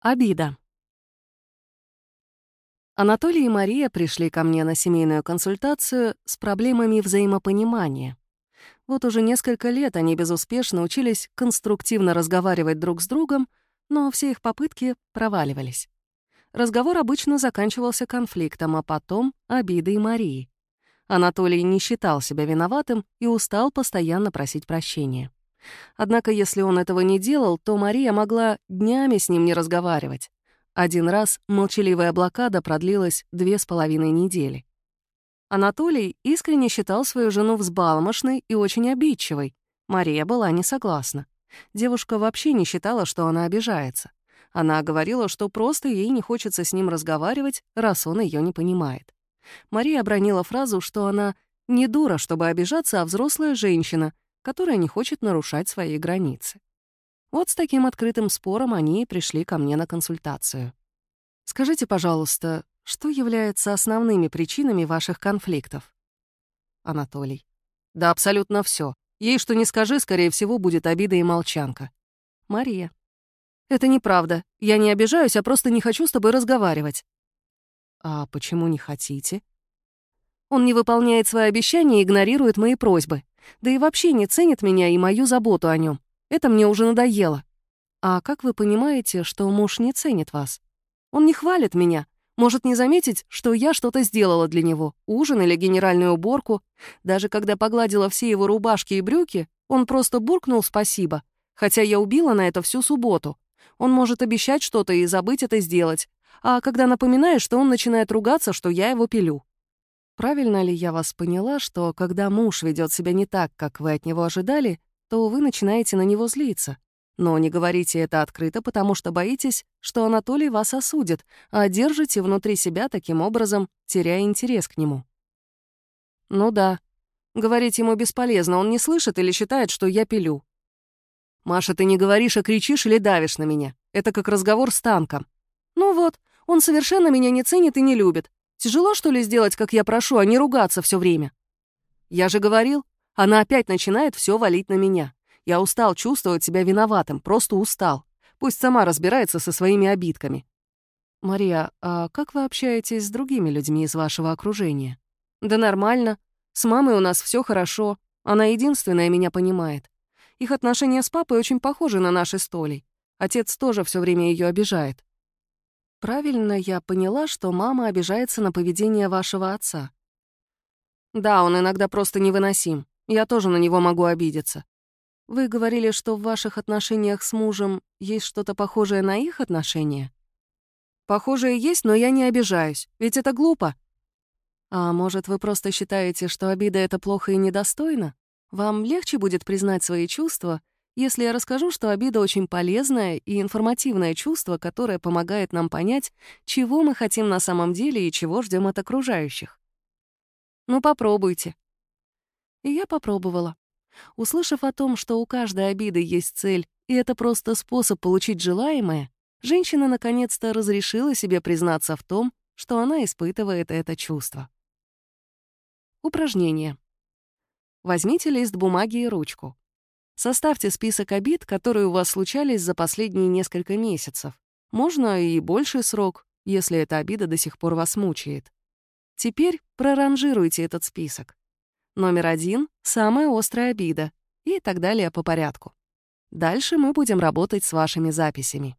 Обида. Анатолий и Мария пришли ко мне на семейную консультацию с проблемами взаимопонимания. Вот уже несколько лет они безуспешно учились конструктивно разговаривать друг с другом, но все их попытки проваливались. Разговор обычно заканчивался конфликтом, а потом — обидой Марии. Анатолий не считал себя виноватым и устал постоянно просить прощения. Однако, если он этого не делал, то Мария могла днями с ним не разговаривать. Один раз молчаливая блокада продлилась две с половиной недели. Анатолий искренне считал свою жену взбалмошной и очень обидчивой. Мария была не согласна. Девушка вообще не считала, что она обижается. Она говорила, что просто ей не хочется с ним разговаривать, раз он ее не понимает. Мария обронила фразу, что она не дура, чтобы обижаться, а взрослая женщина, которая не хочет нарушать свои границы. Вот с таким открытым спором они и пришли ко мне на консультацию. Скажите, пожалуйста, что является основными причинами ваших конфликтов? Анатолий. Да абсолютно все. Ей что не скажи, скорее всего, будет обида и молчанка. Мария. Это неправда. Я не обижаюсь, а просто не хочу с тобой разговаривать. А почему не хотите? Он не выполняет свои обещания и игнорирует мои просьбы. Да и вообще не ценит меня и мою заботу о нем. Это мне уже надоело. А как вы понимаете, что муж не ценит вас? Он не хвалит меня, может не заметить, что я что-то сделала для него, ужин или генеральную уборку. Даже когда погладила все его рубашки и брюки, он просто буркнул «спасибо», хотя я убила на это всю субботу. Он может обещать что-то и забыть это сделать, а когда напоминаешь, что он начинает ругаться, что я его пилю. Правильно ли я вас поняла, что когда муж ведет себя не так, как вы от него ожидали, то вы начинаете на него злиться? Но не говорите это открыто, потому что боитесь, что Анатолий вас осудит, а держите внутри себя таким образом, теряя интерес к нему. Ну да. Говорить ему бесполезно, он не слышит или считает, что я пилю. «Маша, ты не говоришь, а кричишь или давишь на меня. Это как разговор с танком». «Ну вот, он совершенно меня не ценит и не любит. Тяжело, что ли, сделать, как я прошу, а не ругаться все время? Я же говорил, она опять начинает все валить на меня. Я устал чувствовать себя виноватым, просто устал. Пусть сама разбирается со своими обидками. «Мария, а как вы общаетесь с другими людьми из вашего окружения?» «Да нормально. С мамой у нас все хорошо. Она единственная меня понимает. Их отношения с папой очень похожи на наши с. Отец тоже все время ее обижает. Правильно я поняла, что мама обижается на поведение вашего отца? Да, он иногда просто невыносим. Я тоже на него могу обидеться. Вы говорили, что в ваших отношениях с мужем есть что-то похожее на их отношения? Похожее есть, но я не обижаюсь, ведь это глупо. А может, вы просто считаете, что обида — это плохо и недостойно? Вам легче будет признать свои чувства если я расскажу, что обида очень полезное и информативное чувство, которое помогает нам понять, чего мы хотим на самом деле и чего ждем от окружающих. Ну, попробуйте. И я попробовала. Услышав о том, что у каждой обиды есть цель, и это просто способ получить желаемое, женщина наконец-то разрешила себе признаться в том, что она испытывает это чувство. Упражнение. Возьмите лист бумаги и ручку. Составьте список обид, которые у вас случались за последние несколько месяцев. Можно и больший срок, если эта обида до сих пор вас мучает. Теперь проранжируйте этот список. Номер один — самая острая обида, и так далее по порядку. Дальше мы будем работать с вашими записями.